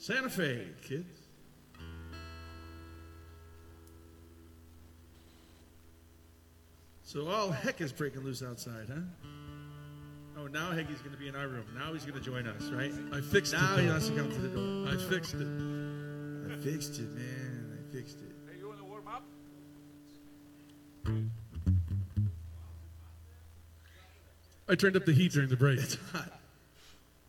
Santa Fe, kids. So all heck is breaking loose outside, huh? Oh, now Heggy's going to be in our room. Now he's going to join us, right? I fixed Now it. he wants to come to the door. I fixed it. I fixed it, man. I fixed it. Hey, you want to warm up? I turned up the heat during the break.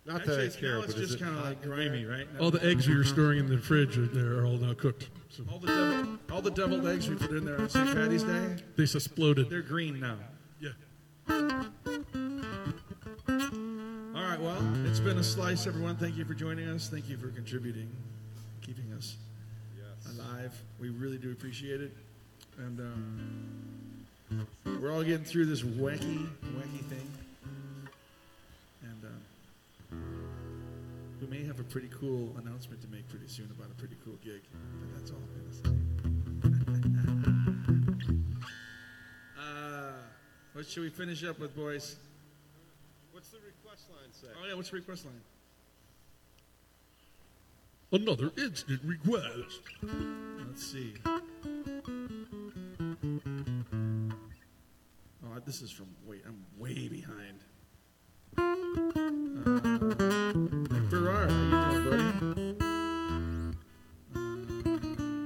Not Actually, that I it's, care, now but it's is just it kind of like grimy, right? Now- All the eggs we were storing in the fridge are, there are all now cooked. So all the devil, all the deviled eggs we put in there on St. Patty's Day, they exploded. they're green now. Yeah. All right, well, it's been a slice, everyone. Thank you for joining us. Thank you for contributing, keeping us alive. We really do appreciate it. And um, we're all getting through this wacky, wacky thing. May have a pretty cool announcement to make pretty soon about a pretty cool gig. But that's all I'm to say. uh, what should we finish up with, boys? What's the request line say? Oh, yeah, what's the request line? Another instant request. Let's see. Oh, this is from wait. I'm way behind.